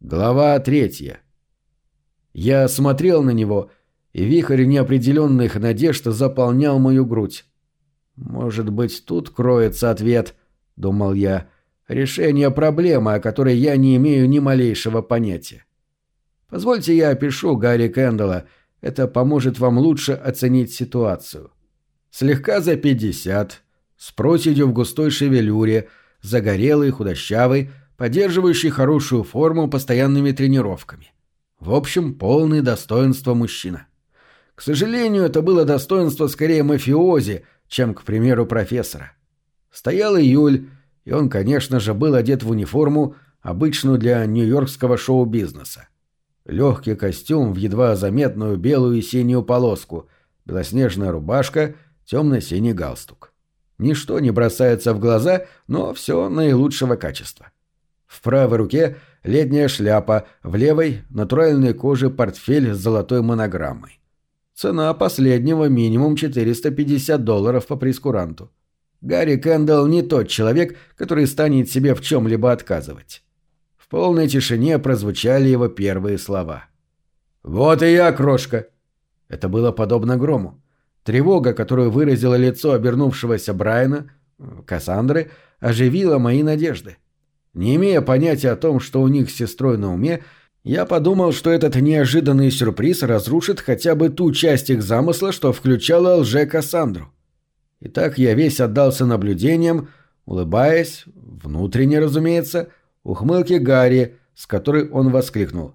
Глава третья. Я смотрел на него, и вихрь неопределенных надежд заполнял мою грудь. «Может быть, тут кроется ответ», — думал я, — «решение проблемы, о которой я не имею ни малейшего понятия». Позвольте я опишу Гарри Кэндалла, это поможет вам лучше оценить ситуацию. Слегка за пятьдесят, с проседью в густой шевелюре, загорелый, худощавый, поддерживающий хорошую форму постоянными тренировками. В общем, полный достоинства мужчина. К сожалению, это было достоинство скорее мафиози, чем, к примеру, профессора. Стоял июль, и он, конечно же, был одет в униформу, обычную для нью-йоркского шоу-бизнеса. Легкий костюм в едва заметную белую и синюю полоску, белоснежная рубашка, темно-синий галстук. Ничто не бросается в глаза, но все наилучшего качества. В правой руке летняя шляпа, в левой — натуральной кожи портфель с золотой монограммой. Цена последнего минимум 450 долларов по прескуранту. Гарри Кэндалл не тот человек, который станет себе в чем-либо отказывать. В полной тишине прозвучали его первые слова. «Вот и я, крошка!» Это было подобно грому. Тревога, которую выразило лицо обернувшегося Брайана, Кассандры, оживила мои надежды. Не имея понятия о том, что у них с сестрой на уме, я подумал, что этот неожиданный сюрприз разрушит хотя бы ту часть их замысла, что включала лже-Кассандру. Итак, я весь отдался наблюдениям, улыбаясь, внутренне, разумеется, ухмылки Гарри, с которой он воскликнул.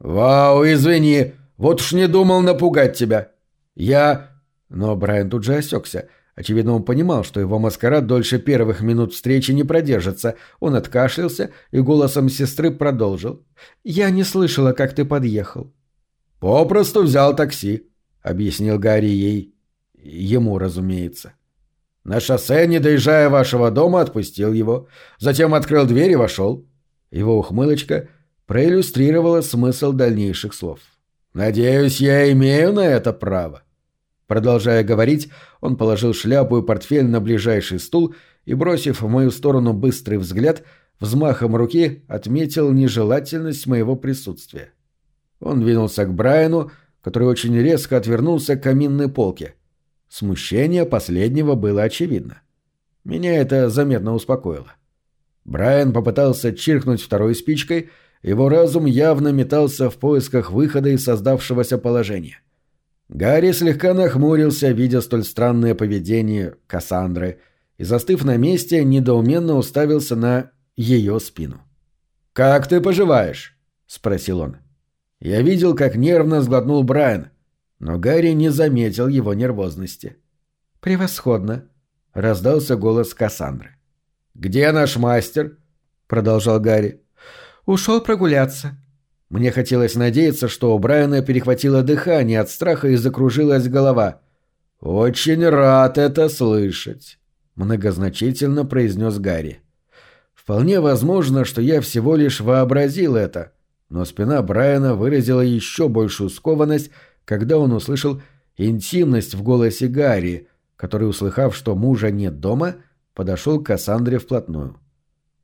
«Вау, извини, вот уж не думал напугать тебя. Я...» Но Брайан тут же осекся. Очевидно, он понимал, что его маскарад дольше первых минут встречи не продержится. Он откашлялся и голосом сестры продолжил. «Я не слышала, как ты подъехал». «Попросту взял такси», — объяснил Гарри ей. Ему, разумеется. На шоссе, не доезжая вашего дома, отпустил его. Затем открыл дверь и вошел. Его ухмылочка проиллюстрировала смысл дальнейших слов. «Надеюсь, я имею на это право». Продолжая говорить, он положил шляпу и портфель на ближайший стул и, бросив в мою сторону быстрый взгляд, взмахом руки отметил нежелательность моего присутствия. Он двинулся к Брайану, который очень резко отвернулся к каминной полке. Смущение последнего было очевидно. Меня это заметно успокоило. Брайан попытался чиркнуть второй спичкой, его разум явно метался в поисках выхода из создавшегося положения. Гарри слегка нахмурился, видя столь странное поведение Кассандры, и, застыв на месте, недоуменно уставился на ее спину. «Как ты поживаешь?» — спросил он. Я видел, как нервно сглотнул Брайан, но Гарри не заметил его нервозности. «Превосходно!» — раздался голос Кассандры. «Где наш мастер?» — продолжал Гарри. «Ушел прогуляться». Мне хотелось надеяться, что у Брайана перехватило дыхание от страха и закружилась голова. «Очень рад это слышать», — многозначительно произнес Гарри. «Вполне возможно, что я всего лишь вообразил это, но спина Брайана выразила еще большую скованность, когда он услышал интимность в голосе Гарри, который, услыхав, что мужа нет дома, — подошел к Кассандре вплотную.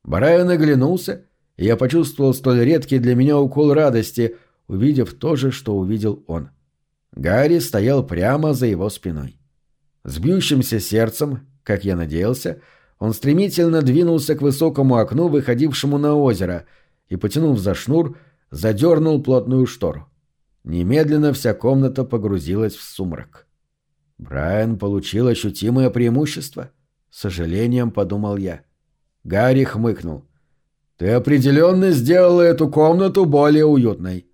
Брайан оглянулся, я почувствовал столь редкий для меня укол радости, увидев то же, что увидел он. Гарри стоял прямо за его спиной. С бьющимся сердцем, как я надеялся, он стремительно двинулся к высокому окну, выходившему на озеро, и, потянув за шнур, задернул плотную штору. Немедленно вся комната погрузилась в сумрак. Брайан получил ощутимое преимущество — с сожалением подумал я. Гарри хмыкнул. «Ты определенно сделала эту комнату более уютной».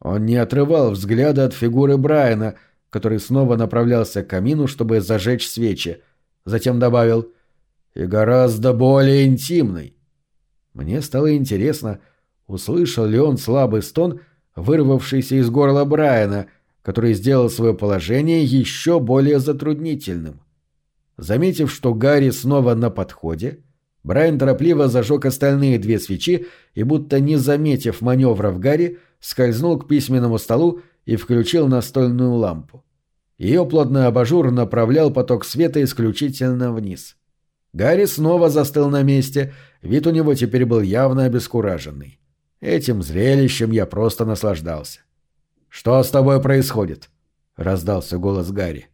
Он не отрывал взгляда от фигуры Брайана, который снова направлялся к камину, чтобы зажечь свечи. Затем добавил «и гораздо более интимной». Мне стало интересно, услышал ли он слабый стон, вырвавшийся из горла Брайана, который сделал свое положение еще более затруднительным. Заметив, что Гарри снова на подходе, Брайан торопливо зажег остальные две свечи и, будто не заметив маневров Гарри, скользнул к письменному столу и включил настольную лампу. Ее плотный абажур направлял поток света исключительно вниз. Гарри снова застыл на месте, вид у него теперь был явно обескураженный. Этим зрелищем я просто наслаждался. «Что с тобой происходит?» — раздался голос Гарри.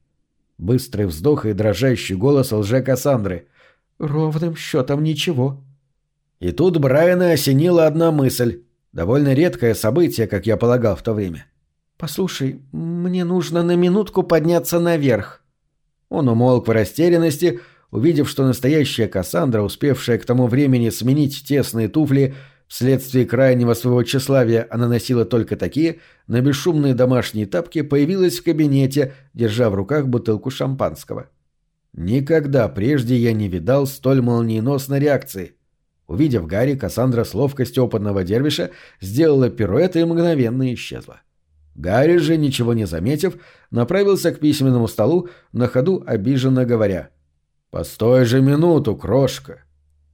Быстрый вздох и дрожащий голос лже Кассандры. «Ровным счетом ничего». И тут Брайана осенила одна мысль. Довольно редкое событие, как я полагал в то время. «Послушай, мне нужно на минутку подняться наверх». Он умолк в растерянности, увидев, что настоящая Кассандра, успевшая к тому времени сменить тесные туфли, вследствие крайнего своего тщеславия она носила только такие, на бесшумные домашние тапки появилась в кабинете, держа в руках бутылку шампанского. Никогда прежде я не видал столь молниеносной реакции. Увидев Гарри, Кассандра с ловкостью опытного дервиша сделала пируэт и мгновенно исчезла. Гарри же, ничего не заметив, направился к письменному столу, на ходу обиженно говоря. «Постой же минуту, крошка!»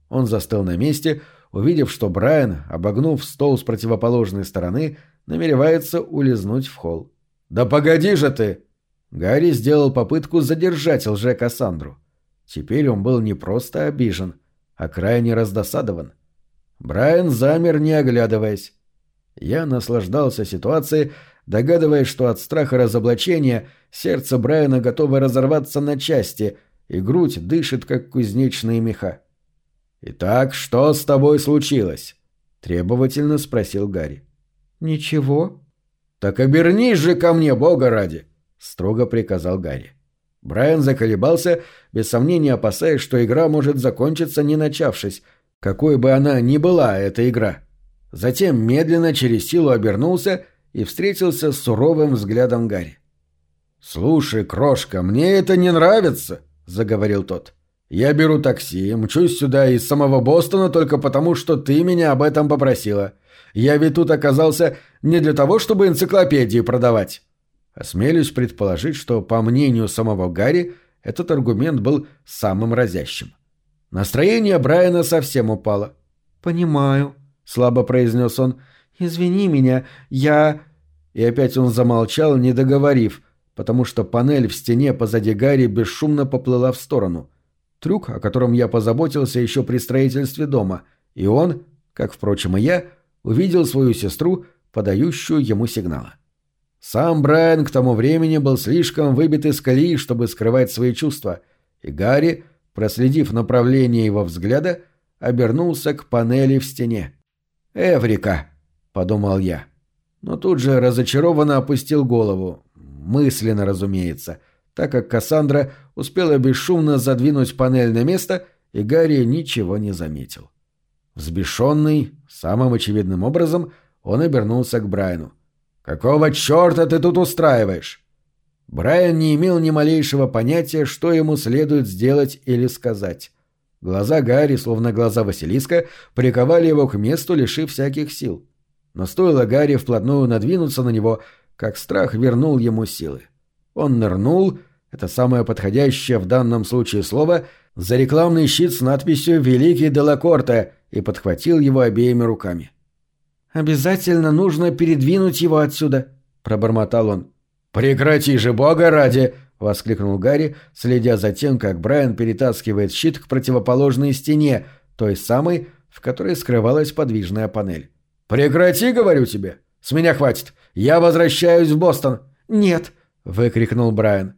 Он застыл на месте, увидев, что Брайан, обогнув стол с противоположной стороны, намеревается улизнуть в холл. «Да погоди же ты!» Гарри сделал попытку задержать лже-Кассандру. Теперь он был не просто обижен, а крайне раздосадован. Брайан замер, не оглядываясь. Я наслаждался ситуацией, догадываясь, что от страха разоблачения сердце Брайана готово разорваться на части, и грудь дышит, как кузнечные меха. «Итак, что с тобой случилось?» — требовательно спросил Гарри. «Ничего». «Так обернись же ко мне, бога ради!» — строго приказал Гарри. Брайан заколебался, без сомнения опасаясь, что игра может закончиться не начавшись, какой бы она ни была, эта игра. Затем медленно через силу обернулся и встретился с суровым взглядом Гарри. «Слушай, крошка, мне это не нравится», — заговорил тот. Я беру такси, мчусь сюда из самого Бостона только потому, что ты меня об этом попросила. Я ведь тут оказался не для того, чтобы энциклопедии продавать. Осмелюсь предположить, что, по мнению самого Гарри, этот аргумент был самым разящим. Настроение Брайана совсем упало. «Понимаю», — слабо произнес он. «Извини меня, я...» И опять он замолчал, не договорив, потому что панель в стене позади Гарри бесшумно поплыла в сторону — Трюк, о котором я позаботился еще при строительстве дома, и он, как, впрочем, и я, увидел свою сестру, подающую ему сигналы. Сам Брайан к тому времени был слишком выбит из колеи, чтобы скрывать свои чувства, и Гарри, проследив направление его взгляда, обернулся к панели в стене. «Эврика!» — подумал я. Но тут же разочарованно опустил голову. Мысленно, разумеется — так как Кассандра успела бесшумно задвинуть панель на место, и Гарри ничего не заметил. Взбешенный, самым очевидным образом, он обернулся к Брайану. «Какого черта ты тут устраиваешь?» Брайан не имел ни малейшего понятия, что ему следует сделать или сказать. Глаза Гарри, словно глаза Василиска, приковали его к месту, лишив всяких сил. Но стоило Гарри вплотную надвинуться на него, как страх вернул ему силы. Он нырнул это самое подходящее в данном случае слово, за рекламный щит с надписью «Великий Делакорте» и подхватил его обеими руками. «Обязательно нужно передвинуть его отсюда», — пробормотал он. «Прекрати же, бога ради!» — воскликнул Гарри, следя за тем, как Брайан перетаскивает щит к противоположной стене, той самой, в которой скрывалась подвижная панель. «Прекрати, говорю тебе! С меня хватит! Я возвращаюсь в Бостон!» «Нет!» — выкрикнул Брайан.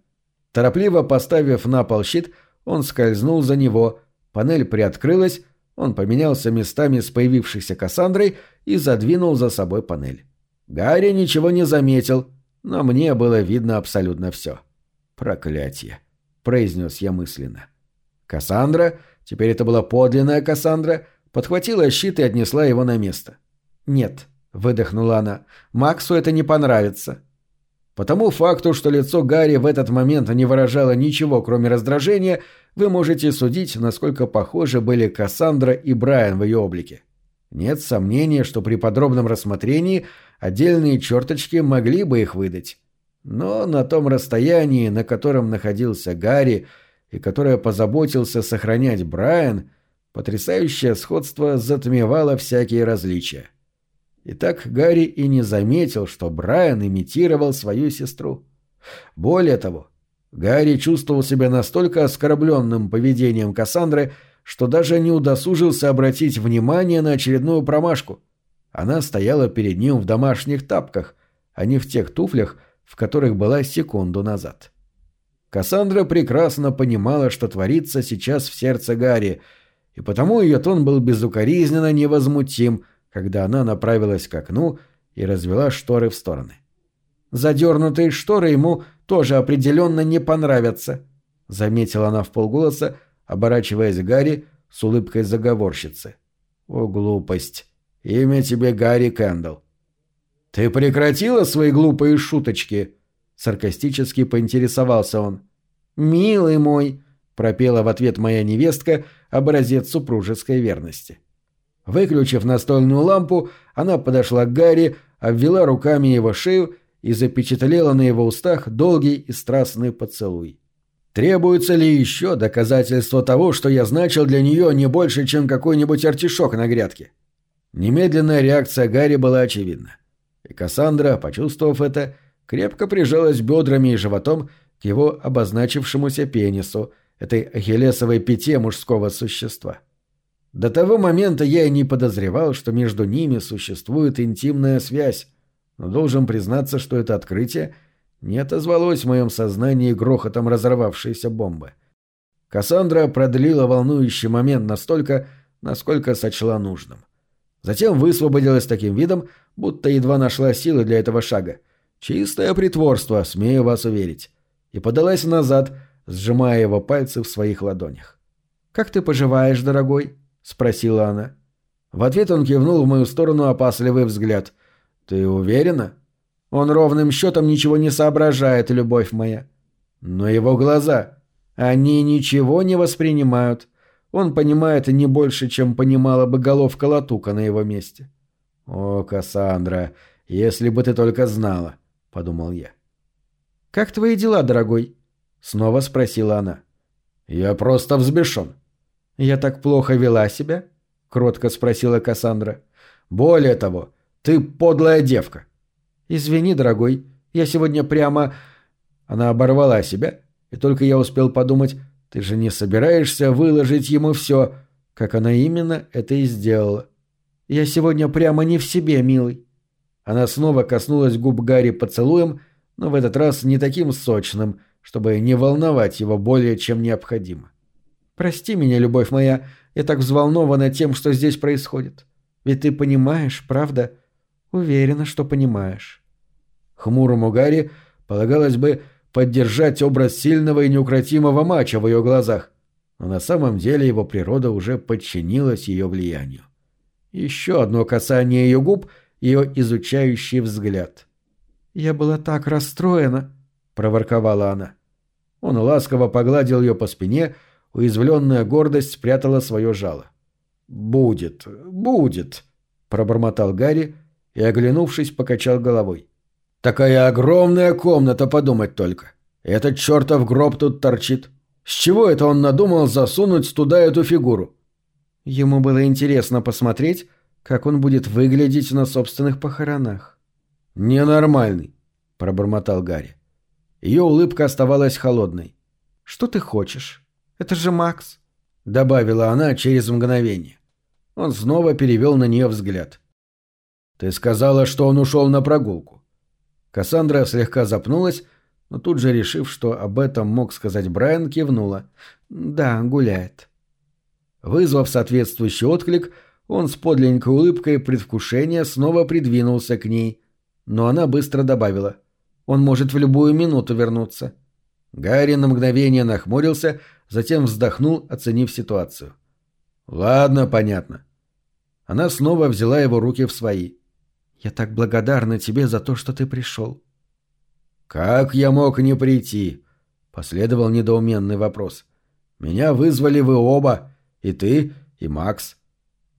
Торопливо поставив на пол щит, он скользнул за него, панель приоткрылась, он поменялся местами с появившейся Кассандрой и задвинул за собой панель. Гарри ничего не заметил, но мне было видно абсолютно все. «Проклятие!» — произнес я мысленно. Кассандра, теперь это была подлинная Кассандра, подхватила щит и отнесла его на место. «Нет», — выдохнула она, — «Максу это не понравится». По тому факту, что лицо Гарри в этот момент не выражало ничего, кроме раздражения, вы можете судить, насколько похожи были Кассандра и Брайан в ее облике. Нет сомнения, что при подробном рассмотрении отдельные черточки могли бы их выдать. Но на том расстоянии, на котором находился Гарри и которое позаботился сохранять Брайан, потрясающее сходство затмевало всякие различия. И так Гарри и не заметил, что Брайан имитировал свою сестру. Более того, Гарри чувствовал себя настолько оскорбленным поведением Кассандры, что даже не удосужился обратить внимание на очередную промашку. Она стояла перед ним в домашних тапках, а не в тех туфлях, в которых была секунду назад. Кассандра прекрасно понимала, что творится сейчас в сердце Гарри, и потому ее тон был безукоризненно невозмутим, когда она направилась к окну и развела шторы в стороны. «Задернутые шторы ему тоже определенно не понравятся», — заметила она в полголоса, оборачиваясь к Гарри с улыбкой заговорщицы. «О, глупость! Имя тебе Гарри Кэндл». «Ты прекратила свои глупые шуточки?» — саркастически поинтересовался он. «Милый мой!» — пропела в ответ моя невестка образец супружеской верности. Выключив настольную лампу, она подошла к Гарри, обвела руками его шею и запечатлела на его устах долгий и страстный поцелуй. Требуется ли еще доказательство того, что я значил для нее не больше, чем какой-нибудь артишок на грядке? Немедленная реакция Гарри была очевидна. И Кассандра, почувствовав это, крепко прижалась бедрами и животом к его обозначившемуся пенису, этой ахиллесовой пяте мужского существа. До того момента я и не подозревал, что между ними существует интимная связь, но должен признаться, что это открытие не отозвалось в моем сознании грохотом разорвавшейся бомбы. Кассандра продлила волнующий момент настолько, насколько сочла нужным. Затем высвободилась таким видом, будто едва нашла силы для этого шага. Чистое притворство, смею вас уверить и подалась назад, сжимая его пальцы в своих ладонях. «Как ты поживаешь, дорогой?» — спросила она. В ответ он кивнул в мою сторону опасливый взгляд. «Ты уверена?» «Он ровным счетом ничего не соображает, любовь моя». «Но его глаза...» «Они ничего не воспринимают. Он понимает не больше, чем понимала бы головка латука на его месте». «О, Кассандра, если бы ты только знала», — подумал я. «Как твои дела, дорогой?» — снова спросила она. «Я просто взбешен». «Я так плохо вела себя?» — кротко спросила Кассандра. «Более того, ты подлая девка». «Извини, дорогой, я сегодня прямо...» Она оборвала себя, и только я успел подумать, ты же не собираешься выложить ему все, как она именно это и сделала. «Я сегодня прямо не в себе, милый». Она снова коснулась губ Гарри поцелуем, но в этот раз не таким сочным, чтобы не волновать его более, чем необходимо. «Прости меня, любовь моя, я так взволнована тем, что здесь происходит. Ведь ты понимаешь, правда? Уверена, что понимаешь». Хмурому Гарри полагалось бы поддержать образ сильного и неукротимого мача в ее глазах, но на самом деле его природа уже подчинилась ее влиянию. Еще одно касание ее губ, ее изучающий взгляд — «Я была так расстроена», — проворковала она. Он ласково погладил ее по спине, уязвленная гордость спрятала свое жало. «Будет, будет», — пробормотал Гарри и, оглянувшись, покачал головой. «Такая огромная комната, подумать только. Этот чертов гроб тут торчит. С чего это он надумал засунуть туда эту фигуру?» Ему было интересно посмотреть, как он будет выглядеть на собственных похоронах. «Ненормальный», — пробормотал Гарри. Ее улыбка оставалась холодной. «Что ты хочешь? Это же Макс», — добавила она через мгновение. Он снова перевел на нее взгляд. «Ты сказала, что он ушел на прогулку». Кассандра слегка запнулась, но тут же, решив, что об этом мог сказать Брайан, кивнула. «Да, гуляет». Вызвав соответствующий отклик, он с подлинной улыбкой предвкушения снова придвинулся к ней — но она быстро добавила. «Он может в любую минуту вернуться». Гарри на мгновение нахмурился, затем вздохнул, оценив ситуацию. «Ладно, понятно». Она снова взяла его руки в свои. «Я так благодарна тебе за то, что ты пришел». «Как я мог не прийти?» — последовал недоуменный вопрос. «Меня вызвали вы оба, и ты, и Макс».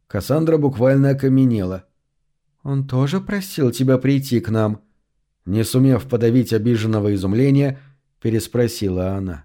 Кассандра буквально окаменела. «Он тоже просил тебя прийти к нам?» Не сумев подавить обиженного изумления, переспросила она.